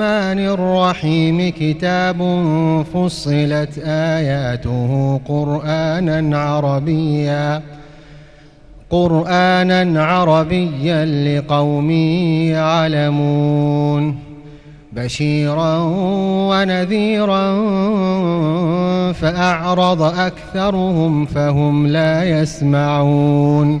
الرحمن الرحيم كتاب فصلت آياته قرآنا عربيا قرآنا عربيا لقوم يعلمون بشيرا ونذيرا فأعرض أكثرهم فهم لا يسمعون.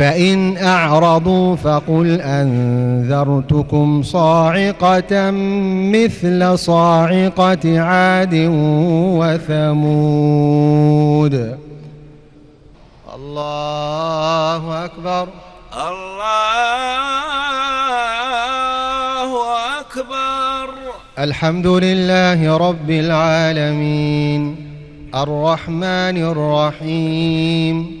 فإن أعرضوا فقل أنذرتكم صاعقة مثل صاعقة عاد وثمود. الله أكبر. الله أكبر. الحمد لله رب العالمين. الرحمن الرحيم.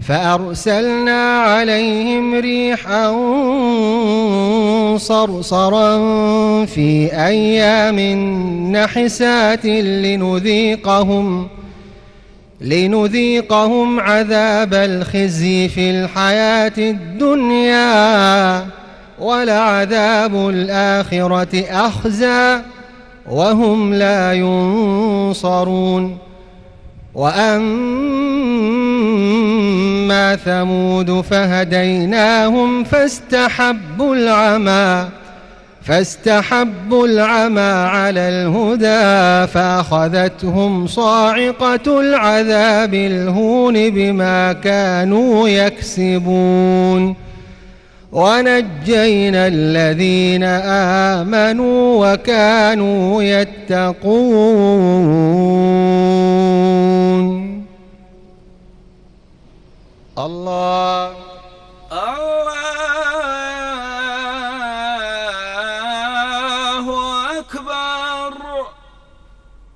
فأرسلنا عليهم ريحا صرصرا في أيام نحسات لنذيقهم لنذيقهم عذاب الخزي في الحياة الدنيا ولعذاب الآخرة أخزى وهم لا ينصرون وأما ثمود فهديناهم فاستحبوا العمى فاستحبوا العمى على الهدى فأخذتهم صاعقة العذاب الهون بما كانوا يكسبون. ونجينا الذين آمنوا وكانوا يتقون. الله الله